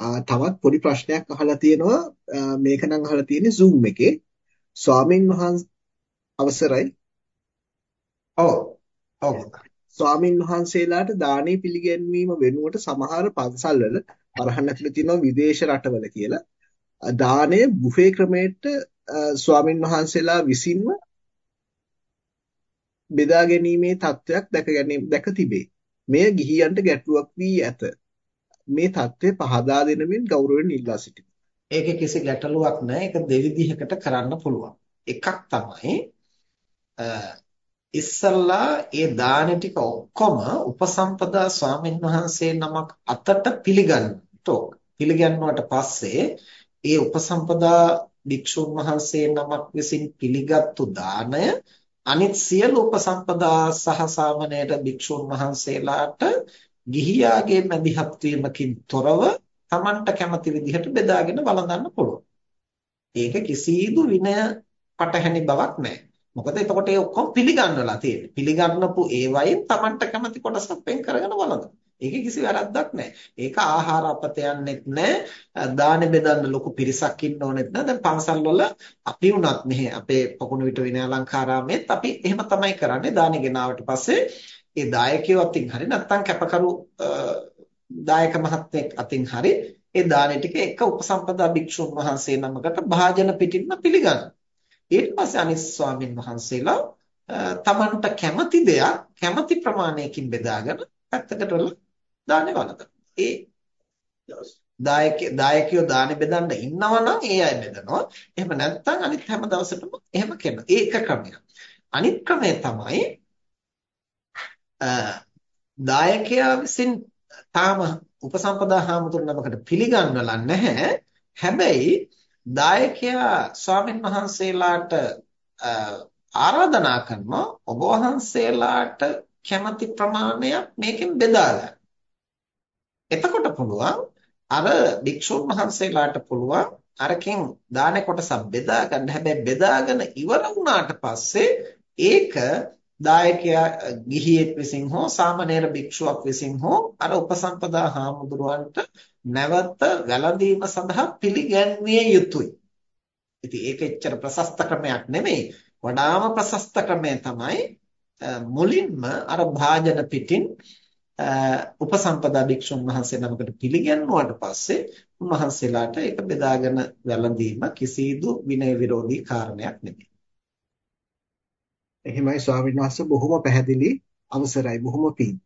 තවත් පොඩි ප්‍රශ්නයක් අහලා තියෙනවා. මේක නම් අහලා තියෙන්නේ Zoom එකේ. ස්වාමින් වහන්සේ අවසරයි. ඔව්. ඔව්. ස්වාමින් වහන්සේලාට දානේ පිළිගැන්වීම වෙනුවට සමහර පන්සල්වල අරහන් ඇතුලේ තියෙනවා විදේශ රටවල කියලා. දානය බුෆේ ක්‍රමයට ස්වාමින් වහන්සේලා විසින්ම බෙදා ගැනීමේ තත්වයක් දැක ගැනීම දැක තිබේ. මෙය ගිහියන්ට ගැටලුවක් වී ඇත. මේ தත්ත්වය පහදා දෙනමින් ගෞරවයෙන් ඉල්ලා සිටිමි. ඒකේ කිසි ගැටලුවක් නැහැ. ඒක දෙවිධයකට කරන්න පුළුවන්. එකක් තමයි ඉස්සල්ලා ඒ දාන ටික ඔක්කොම උපසම්පදා ස්වාමීන් වහන්සේ නමක් අතට පිළිගන්නට පිළිගන්නුවට පස්සේ ඒ උපසම්පදා භික්ෂුන් වහන්සේ නමක් විසින් පිළිගත්තු දාණය අනිත් සියලු උපසම්පදා සහ සාමණේර භික්ෂුන් වහන්සේලාට ගිහියාගේ මැදිහත් වීමකින් තොරව Tamanට කැමති විදිහට බෙදාගෙන වළඳන්න පුළුවන්. ඒක කිසිදු විනය පටහැනි බවක් නැහැ. මොකද එතකොට ඒ ඔක්කොම පිළිගන්නලා තියෙන්නේ. පිළිගන්නපු ඒවයින් Tamanට කැමති කොටසක් වෙන් කරගෙන වළඳන. ඒකේ කිසි වැරද්දක් නැහැ. ඒක ආහාර අපතයන්නෙත් නැහැ. දානෙ බෙදන්න ලොකු පිරිසක් ඉන්න ඕනෙත් නැහැ. දැන් පන්සල් වල අපි වුණත් මෙහි අපේ පොකුණු විට විනය අලංකාරාමෙත් අපි එහෙම තමයි කරන්නේ. දානෙ ගෙනාවට පස්සේ ඒ දායකයෝ අතින් හරි නැත්නම් කැපකරු දායක මහත්මයෙක් අතින් හරි ඒ දානෙ ටික එක උපසම්පදා භික්ෂුන් වහන්සේ නමකට භාජන පිටින්ම පිළිගන්නවා. ඊට පස්සේ අනිත් ස්වාමින් වහන්සේලා තමන්ට කැමති දෙයක් කැමති ප්‍රමාණයකින් බෙදාගෙන පැත්තකට වල දානේ වළඳනවා. ඒ දායක දායකයෝ දානේ බෙදන්න ඉන්නවා නම් ඒ අය බෙදනවා. එහෙම නැත්නම් අනිත් හැම දවසටම එහෙම කරනවා. ඒක ක්‍රමයක්. අනිත් ක්‍රමය තමයි දායකයා විසින් තාම උපසම්පදා හාමුදුරු නමකට පිළිගන්වලා නැහැ. හැබැයි දායකයා ස්වාමින් වහන්සේලාට ආරාධනා කරනවා ඔබ වහන්සේලාට කැමති ප්‍රමාණයක් මේකෙන් බෙදා ගන්න. එතකොට පුළුවන් අර භික්ෂුන් වහන්සේලාට පුළුවන් අරකින් දාන කොටසක් බෙදා ගන්න. හැබැයි බෙදාගෙන ඉවර වුණාට පස්සේ ඒක දායකයා ගිහියෙක් විසින් හෝ සාමණේර භික්ෂුවක් විසින් හෝ අර උපසම්පදා හාමුදුරුවන්ට නැවත වැළඳීම සඳහා පිළිගැන්විය යුතුයි. ඉතින් ඒක එච්චර ප්‍රශස්ත ක්‍රමයක් නෙමෙයි. වඩාම ප්‍රශස්ත ක්‍රමය තමයි මුලින්ම අර භාජන පිටින් උපසම්පදා භික්ෂුන් වහන්සේ නමකට පිළිගන්නුවාට පස්සේ උන්වහන්සේලාට ඒක බෙදාගෙන වැළඳීම කිසිදු විනය විරෝධී කාරණයක් නෙමෙයි. එහෙමයි ස්වාමීන් වහන්සේ බොහොම පැහැදිලි අවසරයි බොහොම පිං.